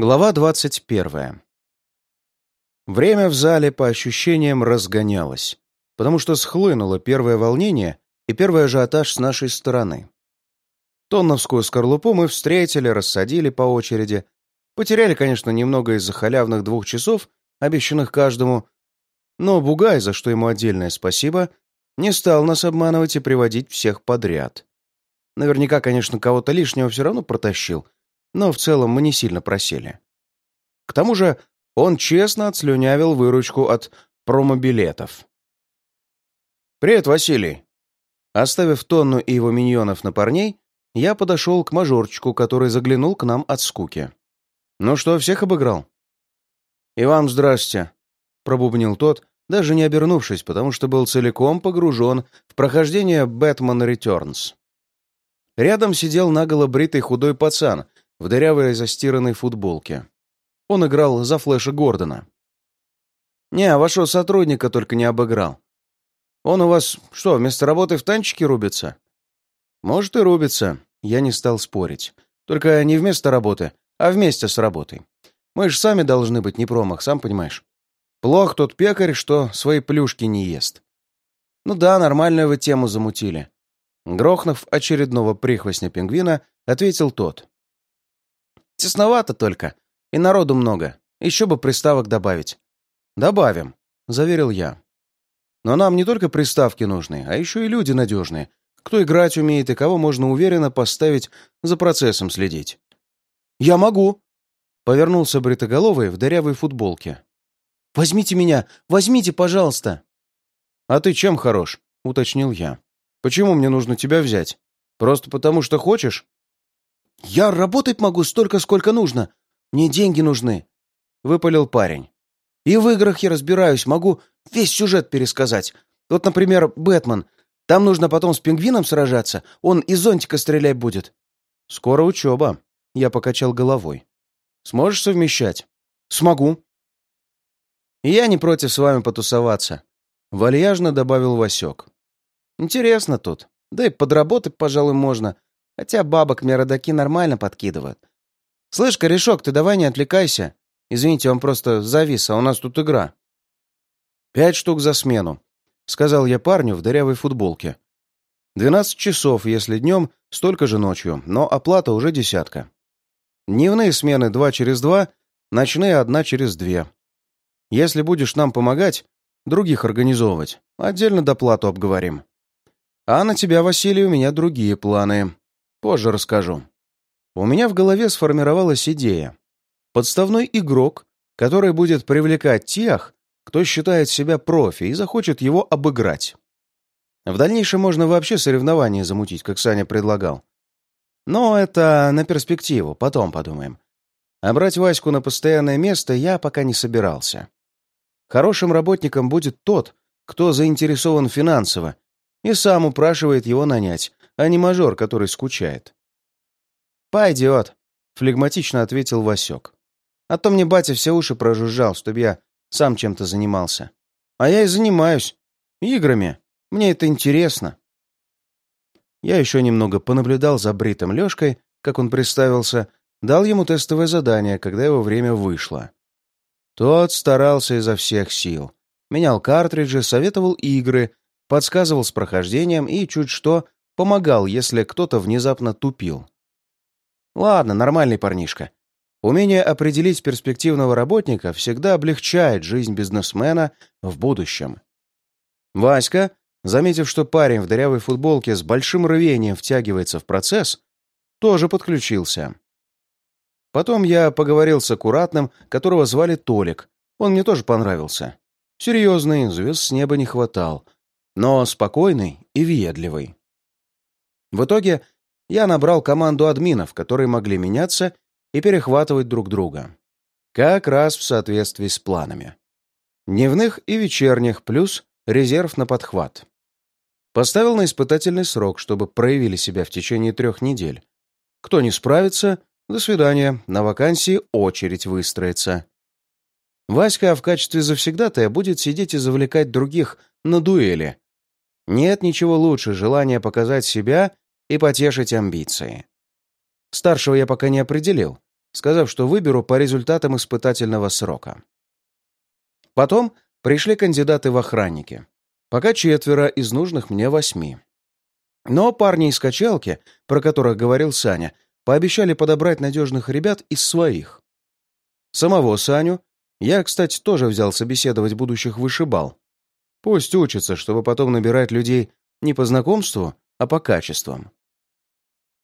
Глава двадцать первая. Время в зале по ощущениям разгонялось, потому что схлынуло первое волнение и первый ажиотаж с нашей стороны. Тонновскую скорлупу мы встретили, рассадили по очереди. Потеряли, конечно, немного из-за халявных двух часов, обещанных каждому, но Бугай, за что ему отдельное спасибо, не стал нас обманывать и приводить всех подряд. Наверняка, конечно, кого-то лишнего все равно протащил — но в целом мы не сильно просели. К тому же он честно отслюнявил выручку от промобилетов. «Привет, Василий!» Оставив Тонну и его миньонов на парней, я подошел к мажорчику, который заглянул к нам от скуки. «Ну что, всех обыграл?» «И вам здрасте», — пробубнил тот, даже не обернувшись, потому что был целиком погружен в прохождение «Бэтмен Returns». Рядом сидел наголо бритый худой пацан в дырявой застиранной футболке. Он играл за Флэша Гордона. «Не, вашего сотрудника только не обыграл. Он у вас что, вместо работы в танчике рубится?» «Может, и рубится», — я не стал спорить. «Только не вместо работы, а вместе с работой. Мы же сами должны быть не промах, сам понимаешь. Плох тот пекарь, что свои плюшки не ест». «Ну да, нормальную вы тему замутили». Грохнув очередного прихвостня пингвина, ответил тот. Тесновато только. И народу много. Еще бы приставок добавить. Добавим, заверил я. Но нам не только приставки нужны, а еще и люди надежные. Кто играть умеет и кого можно уверенно поставить за процессом следить. «Я могу!» — повернулся бритоголовый в дырявой футболке. «Возьмите меня! Возьмите, пожалуйста!» «А ты чем хорош?» — уточнил я. «Почему мне нужно тебя взять? Просто потому, что хочешь?» «Я работать могу столько, сколько нужно. Мне деньги нужны», — выпалил парень. «И в играх я разбираюсь, могу весь сюжет пересказать. Вот, например, «Бэтмен». Там нужно потом с пингвином сражаться, он из зонтика стрелять будет». «Скоро учеба», — я покачал головой. «Сможешь совмещать?» «Смогу». «И я не против с вами потусоваться», — вальяжно добавил Васек. «Интересно тут. Да и подработать, пожалуй, можно. Хотя бабок мне родаки нормально подкидывают. Слышь, корешок, ты давай не отвлекайся. Извините, он просто завис, а у нас тут игра. Пять штук за смену, сказал я парню в дырявой футболке. Двенадцать часов, если днем, столько же ночью, но оплата уже десятка. Дневные смены два через два, ночные одна через две. Если будешь нам помогать, других организовывать, отдельно доплату обговорим. А на тебя, Василий, у меня другие планы. Позже расскажу. У меня в голове сформировалась идея. Подставной игрок, который будет привлекать тех, кто считает себя профи и захочет его обыграть. В дальнейшем можно вообще соревнования замутить, как Саня предлагал. Но это на перспективу, потом подумаем. А брать Ваську на постоянное место я пока не собирался. Хорошим работником будет тот, кто заинтересован финансово и сам упрашивает его нанять, а не мажор, который скучает. «Пойдет», — флегматично ответил Васек. «А то мне батя все уши прожужжал, чтобы я сам чем-то занимался. А я и занимаюсь. Играми. Мне это интересно». Я еще немного понаблюдал за Бритом Лешкой, как он представился, дал ему тестовое задание, когда его время вышло. Тот старался изо всех сил. Менял картриджи, советовал игры, подсказывал с прохождением и, чуть что, Помогал, если кто-то внезапно тупил. Ладно, нормальный парнишка. Умение определить перспективного работника всегда облегчает жизнь бизнесмена в будущем. Васька, заметив, что парень в дырявой футболке с большим рвением втягивается в процесс, тоже подключился. Потом я поговорил с аккуратным, которого звали Толик. Он мне тоже понравился. Серьезный, звезд с неба не хватал, но спокойный и въедливый. В итоге я набрал команду админов, которые могли меняться и перехватывать друг друга. Как раз в соответствии с планами. Дневных и вечерних, плюс резерв на подхват. Поставил на испытательный срок, чтобы проявили себя в течение трех недель. Кто не справится, до свидания, на вакансии очередь выстроится. Васька в качестве завсегдатая будет сидеть и завлекать других на дуэли, нет ничего лучше желания показать себя и потешить амбиции. Старшего я пока не определил. сказав, что выберу по результатам испытательного срока. Потом пришли кандидаты в охранники. Пока четверо из нужных мне восьми. Но парни из качалки, про которых говорил Саня, пообещали подобрать надежных ребят из своих. Самого Саню я, кстати, тоже взял собеседовать будущих вышибал. Пусть учатся, чтобы потом набирать людей не по знакомству, а по качествам.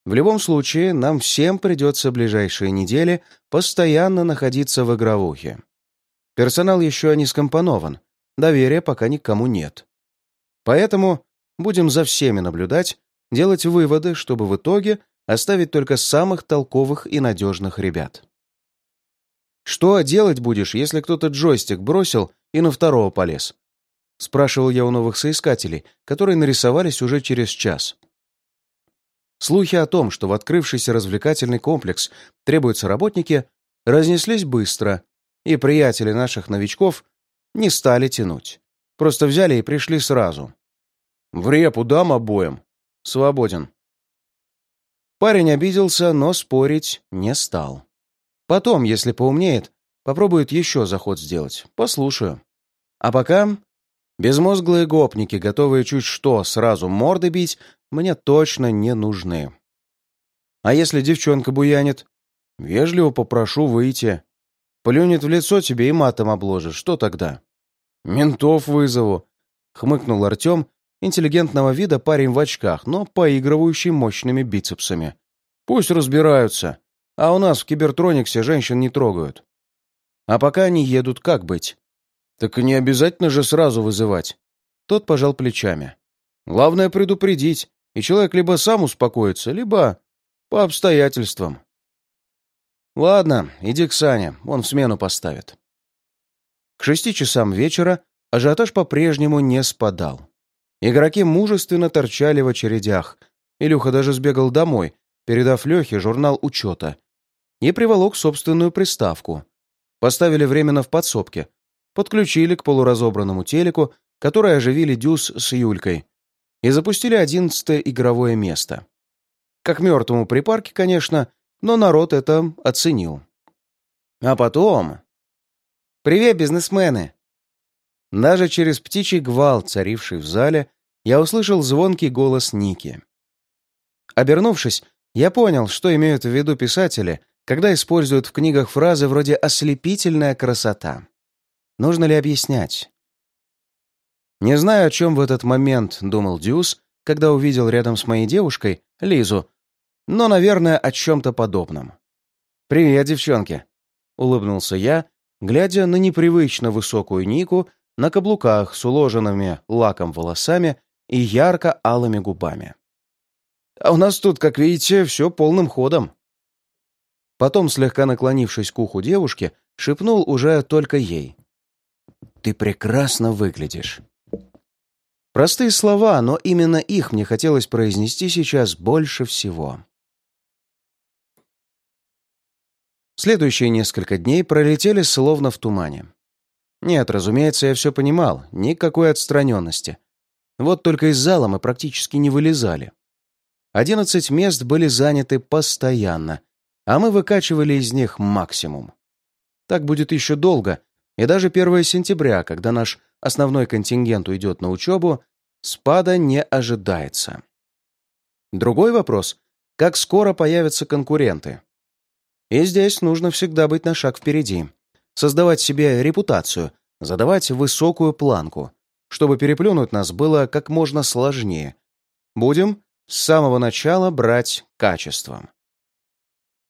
В любом случае, нам всем придется ближайшие недели постоянно находиться в игровухе. Персонал еще не скомпонован, доверия пока никому нет. Поэтому будем за всеми наблюдать, делать выводы, чтобы в итоге оставить только самых толковых и надежных ребят. «Что делать будешь, если кто-то джойстик бросил и на второго полез?» Спрашивал я у новых соискателей, которые нарисовались уже через час. Слухи о том, что в открывшийся развлекательный комплекс требуются работники, разнеслись быстро, и приятели наших новичков не стали тянуть. Просто взяли и пришли сразу. «В репу дам обоим. Свободен». Парень обиделся, но спорить не стал. Потом, если поумнеет, попробует еще заход сделать. Послушаю. А пока безмозглые гопники, готовые чуть что сразу морды бить, мне точно не нужны. А если девчонка буянит? Вежливо попрошу выйти. Плюнет в лицо тебе и матом обложит. Что тогда? Ментов вызову. Хмыкнул Артем, интеллигентного вида парень в очках, но поигрывающий мощными бицепсами. Пусть разбираются. А у нас в Кибертрониксе женщин не трогают. А пока они едут, как быть? Так не обязательно же сразу вызывать. Тот пожал плечами. Главное предупредить, и человек либо сам успокоится, либо по обстоятельствам. Ладно, иди к Сане, он в смену поставит. К шести часам вечера ажиотаж по-прежнему не спадал. Игроки мужественно торчали в очередях. Илюха даже сбегал домой, передав Лехе журнал учета, и приволок собственную приставку. Поставили временно в подсобке, подключили к полуразобранному телеку, который оживили Дюс с Юлькой, и запустили одиннадцатое игровое место. Как мертвому припарке, конечно, но народ это оценил. А потом... «Привет, бизнесмены!» Даже через птичий гвал, царивший в зале, я услышал звонкий голос Ники. Обернувшись, я понял, что имеют в виду писатели, когда используют в книгах фразы вроде «ослепительная красота». Нужно ли объяснять? Не знаю, о чем в этот момент думал Дюс, когда увидел рядом с моей девушкой, Лизу, но, наверное, о чем-то подобном. «Привет, девчонки!» — улыбнулся я, глядя на непривычно высокую Нику на каблуках с уложенными лаком волосами и ярко-алыми губами. «А у нас тут, как видите, все полным ходом». Потом, слегка наклонившись к уху девушки, шепнул уже только ей. «Ты прекрасно выглядишь». Простые слова, но именно их мне хотелось произнести сейчас больше всего. Следующие несколько дней пролетели словно в тумане. Нет, разумеется, я все понимал, никакой отстраненности. Вот только из зала мы практически не вылезали. Одиннадцать мест были заняты постоянно, а мы выкачивали из них максимум. Так будет еще долго, и даже 1 сентября, когда наш основной контингент уйдет на учебу, спада не ожидается. Другой вопрос — как скоро появятся конкуренты? И здесь нужно всегда быть на шаг впереди, создавать себе репутацию, задавать высокую планку, чтобы переплюнуть нас было как можно сложнее. Будем с самого начала брать качеством.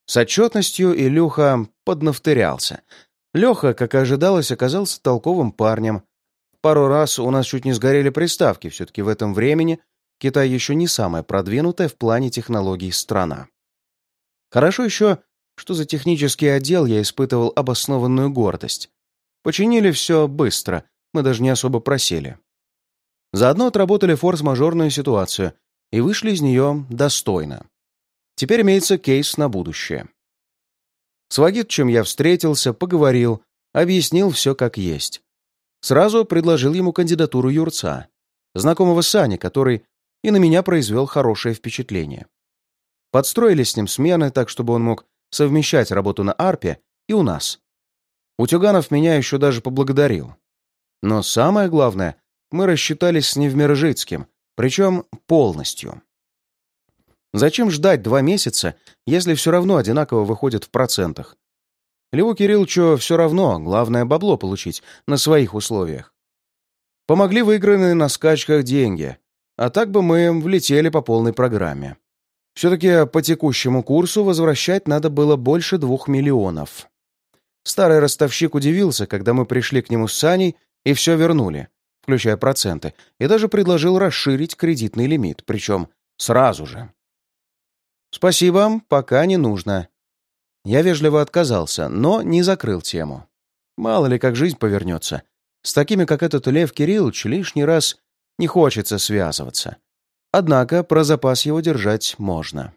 С отчетностью Илюха поднафтырялся. Леха, как и ожидалось, оказался толковым парнем, Пару раз у нас чуть не сгорели приставки, все-таки в этом времени Китай еще не самая продвинутая в плане технологий страна. Хорошо еще, что за технический отдел я испытывал обоснованную гордость. Починили все быстро, мы даже не особо просели. Заодно отработали форс-мажорную ситуацию и вышли из нее достойно. Теперь имеется кейс на будущее. С Вагитчем я встретился, поговорил, объяснил все как есть. Сразу предложил ему кандидатуру Юрца, знакомого Сани, который и на меня произвел хорошее впечатление. Подстроили с ним смены так, чтобы он мог совмещать работу на арпе и у нас. Утюганов меня еще даже поблагодарил. Но самое главное, мы рассчитались с Невмержицким, причем полностью. Зачем ждать два месяца, если все равно одинаково выходит в процентах? Льву Кирилловичу все равно, главное бабло получить на своих условиях. Помогли выигранные на скачках деньги, а так бы мы влетели по полной программе. Все-таки по текущему курсу возвращать надо было больше двух миллионов. Старый ростовщик удивился, когда мы пришли к нему с Саней и все вернули, включая проценты, и даже предложил расширить кредитный лимит, причем сразу же. «Спасибо, пока не нужно». Я вежливо отказался, но не закрыл тему. Мало ли, как жизнь повернется. С такими, как этот Лев Кириллович, лишний раз не хочется связываться. Однако про запас его держать можно.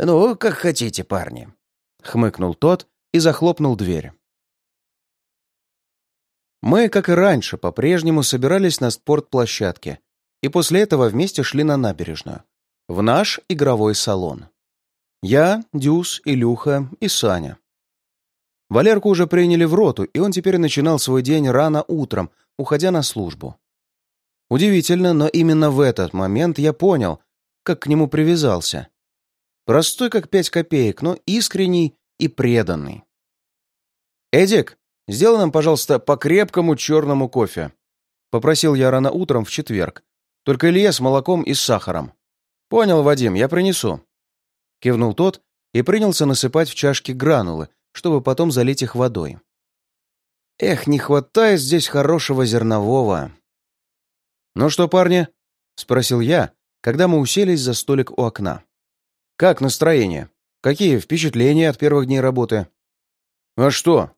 «Ну, как хотите, парни», — хмыкнул тот и захлопнул дверь. Мы, как и раньше, по-прежнему собирались на спортплощадке, и после этого вместе шли на набережную, в наш игровой салон. Я, Дюс, Илюха и Саня. Валерку уже приняли в роту, и он теперь начинал свой день рано утром, уходя на службу. Удивительно, но именно в этот момент я понял, как к нему привязался. Простой, как пять копеек, но искренний и преданный. «Эдик, сделай нам, пожалуйста, по крепкому черному кофе», — попросил я рано утром в четверг. «Только Илья с молоком и с сахаром». «Понял, Вадим, я принесу». Кивнул тот и принялся насыпать в чашки гранулы, чтобы потом залить их водой. Эх, не хватает здесь хорошего зернового. «Ну что, парни?» — спросил я, когда мы уселись за столик у окна. «Как настроение? Какие впечатления от первых дней работы?» «А что?»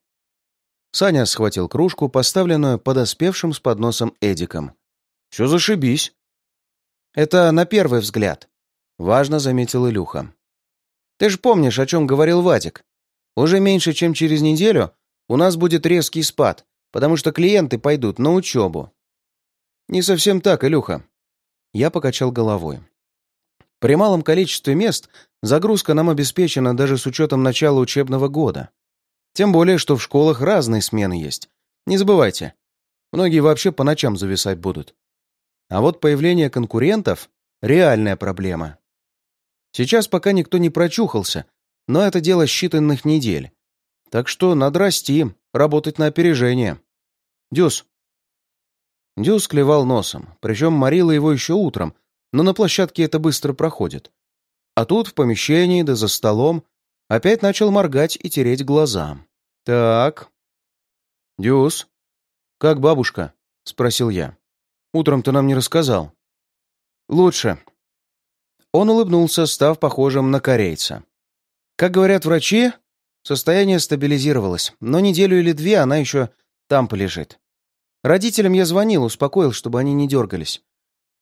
Саня схватил кружку, поставленную подоспевшим с подносом Эдиком. «Все зашибись». «Это на первый взгляд», — важно заметил Илюха. «Ты же помнишь, о чем говорил Вадик? Уже меньше, чем через неделю у нас будет резкий спад, потому что клиенты пойдут на учебу. «Не совсем так, Илюха». Я покачал головой. При малом количестве мест загрузка нам обеспечена даже с учетом начала учебного года. Тем более, что в школах разные смены есть. Не забывайте. Многие вообще по ночам зависать будут. А вот появление конкурентов — реальная проблема. Сейчас пока никто не прочухался, но это дело считанных недель. Так что надо расти, работать на опережение. Дюс, Дюс клевал носом, причем морила его еще утром, но на площадке это быстро проходит. А тут, в помещении, да за столом, опять начал моргать и тереть глаза. «Так...» «Дюс, как бабушка?» — спросил я. «Утром ты нам не рассказал». «Лучше». Он улыбнулся, став похожим на корейца. «Как говорят врачи, состояние стабилизировалось, но неделю или две она еще там полежит. Родителям я звонил, успокоил, чтобы они не дергались.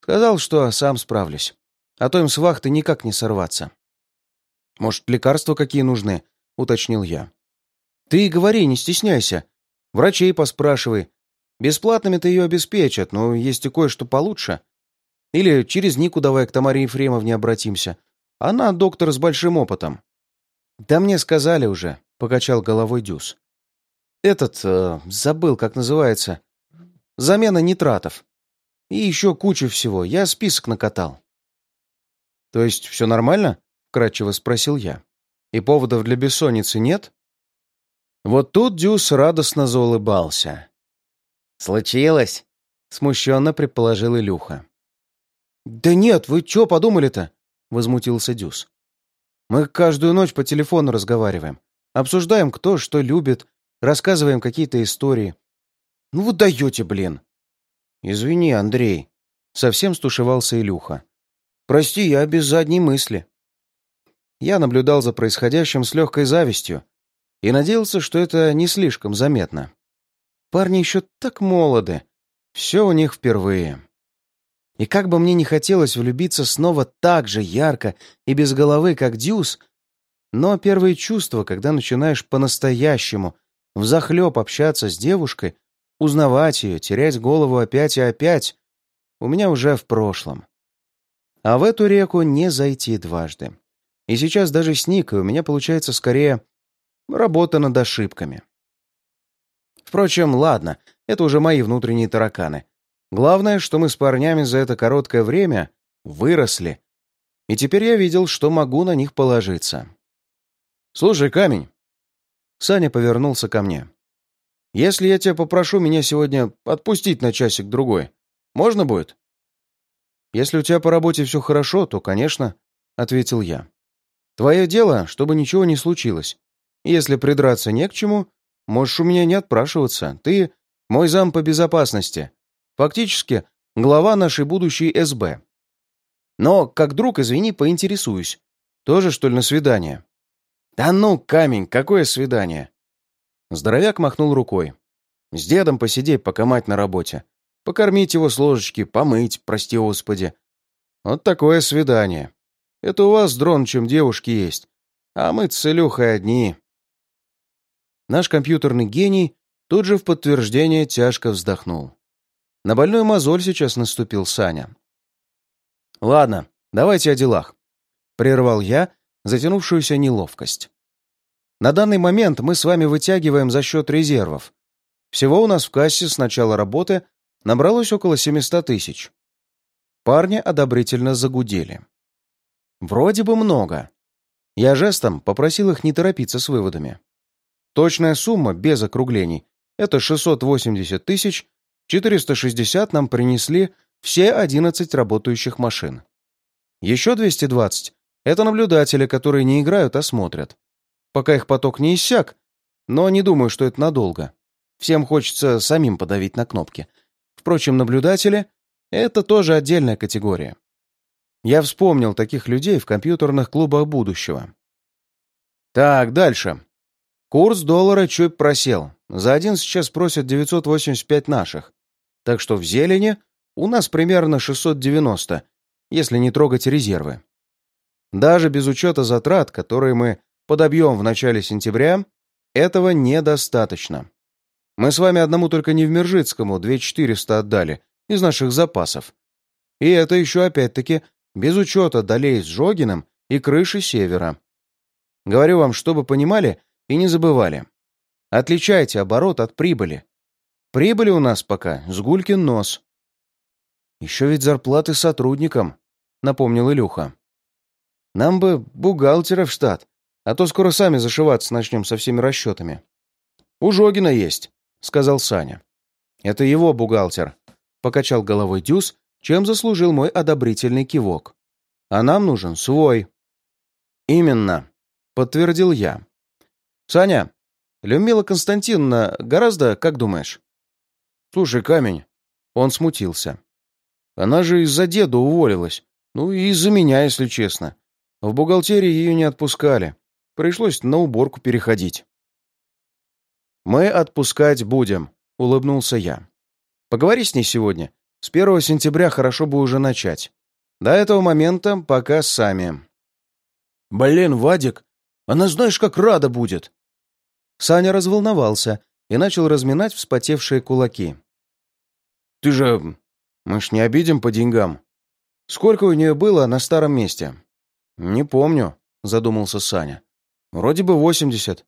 Сказал, что сам справлюсь. А то им с вахты никак не сорваться. «Может, лекарства какие нужны?» — уточнил я. «Ты говори, не стесняйся. Врачей поспрашивай. Бесплатными-то ее обеспечат, но есть и кое-что получше. Или через Нику давай к Тамаре Ефремовне обратимся. Она доктор с большим опытом». «Да мне сказали уже», — покачал головой Дюс. «Этот, э, забыл, как называется. Замена нитратов. И еще куча всего. Я список накатал. То есть все нормально? Кратчево спросил я. И поводов для бессонницы нет? Вот тут Дюс радостно заулыбался. «Случилось?» — смущенно предположил Илюха. «Да нет, вы что подумали-то?» — возмутился Дюс. «Мы каждую ночь по телефону разговариваем. Обсуждаем, кто что любит, рассказываем какие-то истории. Ну вы даете, блин!» «Извини, Андрей», — совсем стушевался Илюха. «Прости, я без задней мысли». Я наблюдал за происходящим с легкой завистью и надеялся, что это не слишком заметно. Парни еще так молоды, все у них впервые. И как бы мне не хотелось влюбиться снова так же ярко и без головы, как Дюс, но первые чувства, когда начинаешь по-настоящему взахлеб общаться с девушкой, Узнавать ее, терять голову опять и опять у меня уже в прошлом. А в эту реку не зайти дважды. И сейчас даже с Никой у меня получается скорее работа над ошибками. Впрочем, ладно, это уже мои внутренние тараканы. Главное, что мы с парнями за это короткое время выросли. И теперь я видел, что могу на них положиться. «Слушай, камень!» Саня повернулся ко мне. «Если я тебя попрошу меня сегодня отпустить на часик-другой, можно будет?» «Если у тебя по работе все хорошо, то, конечно», — ответил я. «Твое дело, чтобы ничего не случилось. Если придраться не к чему, можешь у меня не отпрашиваться. Ты мой зам по безопасности. Фактически, глава нашей будущей СБ. Но, как друг, извини, поинтересуюсь. Тоже, что ли, на свидание?» «Да ну, камень, какое свидание?» Здоровяк махнул рукой. «С дедом посидеть, пока мать на работе. Покормить его с ложечки, помыть, прости господи. Вот такое свидание. Это у вас, дрон, чем девушки есть. А мы с Илюхой одни. Наш компьютерный гений тут же в подтверждение тяжко вздохнул. На больную мозоль сейчас наступил Саня. «Ладно, давайте о делах», — прервал я затянувшуюся неловкость. «На данный момент мы с вами вытягиваем за счет резервов. Всего у нас в кассе с начала работы набралось около 700 тысяч. Парни одобрительно загудели. Вроде бы много. Я жестом попросил их не торопиться с выводами. Точная сумма, без округлений, это 680 тысяч, 460 нам принесли все 11 работающих машин. Еще 220 — это наблюдатели, которые не играют, а смотрят. Пока их поток не иссяк, но не думаю, что это надолго. Всем хочется самим подавить на кнопки. Впрочем, наблюдатели — это тоже отдельная категория. Я вспомнил таких людей в компьютерных клубах будущего. Так, дальше. Курс доллара чуть просел. За один сейчас просят 985 наших. Так что в зелени у нас примерно 690, если не трогать резервы. Даже без учета затрат, которые мы подобьем в начале сентября, этого недостаточно. Мы с вами одному только Невмержицкому 2400 отдали из наших запасов. И это еще опять-таки без учета долей с Жогиным и крыши Севера. Говорю вам, чтобы понимали и не забывали. Отличайте оборот от прибыли. Прибыли у нас пока с гулькин нос. Еще ведь зарплаты сотрудникам, напомнил Илюха. Нам бы бухгалтера в штат, а то скоро сами зашиваться начнем со всеми расчетами. У Жогина есть. — сказал Саня. «Это его бухгалтер», — покачал головой Дюс, чем заслужил мой одобрительный кивок. «А нам нужен свой». «Именно», — подтвердил я. «Саня, Людмила Константиновна гораздо, как думаешь?» «Слушай, Камень», — он смутился. «Она же из-за деда уволилась. Ну и из-за меня, если честно. В бухгалтерии ее не отпускали. Пришлось на уборку переходить». «Мы отпускать будем», — улыбнулся я. «Поговори с ней сегодня. С первого сентября хорошо бы уже начать. До этого момента пока сами». «Блин, Вадик, она знаешь, как рада будет!» Саня разволновался и начал разминать вспотевшие кулаки. «Ты же... Мы ж не обидим по деньгам. Сколько у нее было на старом месте?» «Не помню», — задумался Саня. «Вроде бы восемьдесят.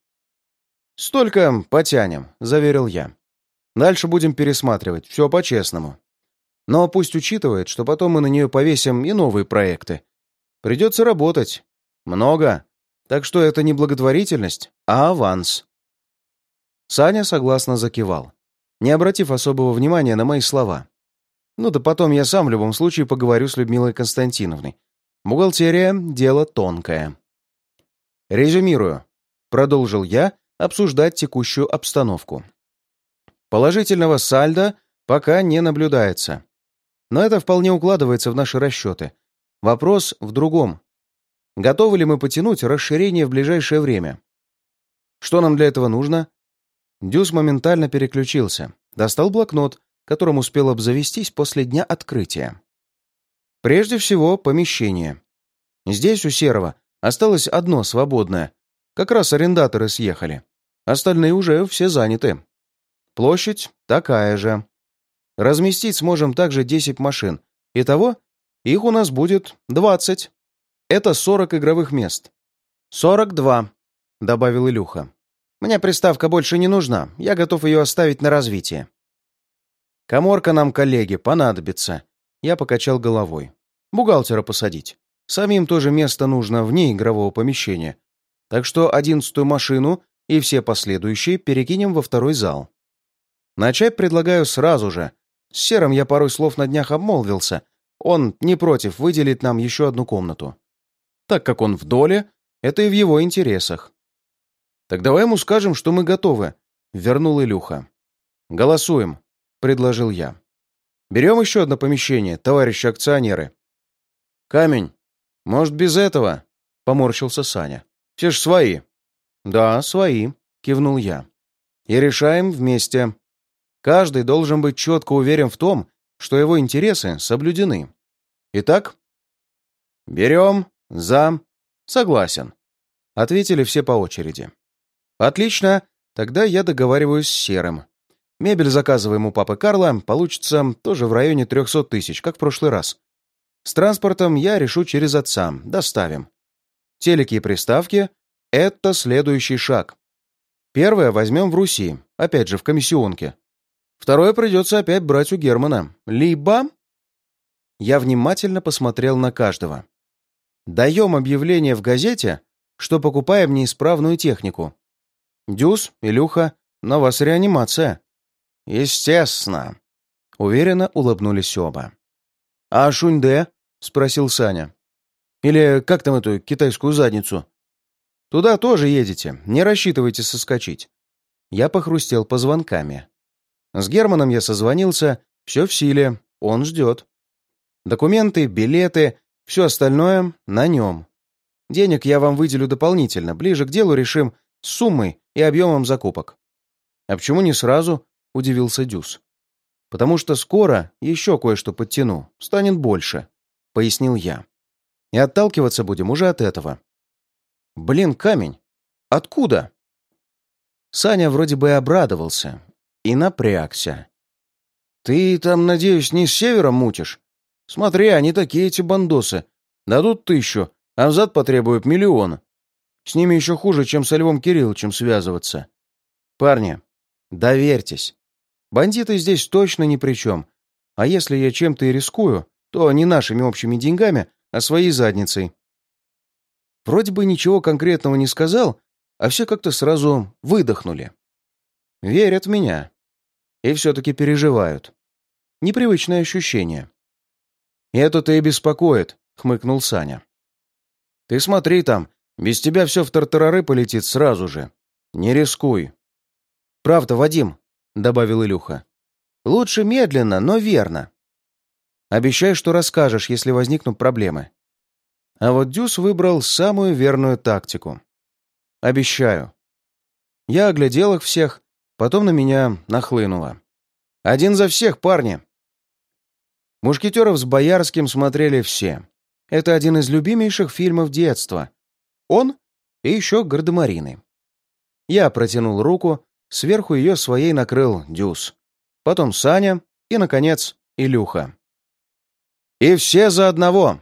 «Столько потянем», — заверил я. «Дальше будем пересматривать, все по-честному. Но пусть учитывает, что потом мы на нее повесим и новые проекты. Придется работать. Много. Так что это не благотворительность, а аванс». Саня согласно закивал, не обратив особого внимания на мои слова. Ну да потом я сам в любом случае поговорю с Людмилой Константиновной. Бухгалтерия — дело тонкое. «Резюмирую», — продолжил я, обсуждать текущую обстановку. Положительного сальда пока не наблюдается. Но это вполне укладывается в наши расчеты. Вопрос в другом. Готовы ли мы потянуть расширение в ближайшее время? Что нам для этого нужно? Дюс моментально переключился. Достал блокнот, которым успел обзавестись после дня открытия. Прежде всего, помещение. Здесь у Серого осталось одно свободное. Как раз арендаторы съехали. Остальные уже все заняты. Площадь такая же. Разместить сможем также 10 машин. Итого, их у нас будет 20. Это 40 игровых мест. «Сорок два», — добавил Илюха. «Мне приставка больше не нужна, я готов ее оставить на развитие». «Коморка нам, коллеги, понадобится», — я покачал головой. «Бухгалтера посадить. Самим тоже место нужно вне игрового помещения. Так что одиннадцатую машину и все последующие перекинем во второй зал. Начать предлагаю сразу же. С Серым я пару слов на днях обмолвился. Он не против выделить нам еще одну комнату. Так как он в доле, это и в его интересах. «Так давай ему скажем, что мы готовы», — вернул Илюха. «Голосуем», — предложил я. «Берем еще одно помещение, товарищи акционеры». «Камень, может, без этого?» — поморщился Саня. «Все ж свои». «Да, свои», — кивнул я. «И решаем вместе. Каждый должен быть четко уверен в том, что его интересы соблюдены. Итак?» «Берем «За». «Согласен», — ответили все по очереди. «Отлично, тогда я договариваюсь с Серым. Мебель заказываем у папы Карла, получится тоже в районе 300 тысяч, как в прошлый раз. С транспортом я решу через отца, доставим. Телеки и приставки — это следующий шаг. Первое возьмем в Руси, опять же в комиссионке. Второе придется опять брать у Германа. Либо... Я внимательно посмотрел на каждого. Даем объявление в газете, что покупаем неисправную технику. Дюс, Илюха, на вас реанимация. Естественно. Уверенно улыбнулись оба. А Шуньде? Спросил Саня. Или как там эту китайскую задницу? Туда тоже едете, не рассчитывайте соскочить. Я похрустел позвонками. С Германом я созвонился, все в силе, он ждет. Документы, билеты, все остальное на нем. Денег я вам выделю дополнительно, ближе к делу решим с суммой и объемом закупок. А почему не сразу? Удивился Дюс. Потому что скоро еще кое-что подтяну, станет больше, пояснил я. И отталкиваться будем уже от этого. Блин, камень. Откуда? Саня вроде бы обрадовался и напрягся. «Ты там, надеюсь, не с севера мутишь?» Смотри, они такие эти бандосы. Дадут тысячу, а взад потребуют миллион. С ними еще хуже, чем со Львом Кирилловичем связываться. Парни, доверьтесь. Бандиты здесь точно ни при чем. А если я чем-то и рискую, то не нашими общими деньгами, а своей задницей. Вроде бы ничего конкретного не сказал, а все как-то сразу выдохнули. Верят в меня. И все-таки переживают. Непривычное ощущение. «Это-то и беспокоит», — хмыкнул Саня. «Ты смотри там, без тебя все в тартарары полетит сразу же. Не рискуй». «Правда, Вадим», — добавил Илюха. «Лучше медленно, но верно. Обещай, что расскажешь, если возникнут проблемы». А вот Дюс выбрал самую верную тактику. «Обещаю». Я оглядел их всех, потом на меня нахлынуло. «Один за всех, парни!» Мушкетеров с Боярским смотрели все. Это один из любимейших фильмов детства. Он и еще гардемарины. Я протянул руку, сверху ее своей накрыл Дюс. Потом Саня и, наконец, Илюха. «И все за одного!»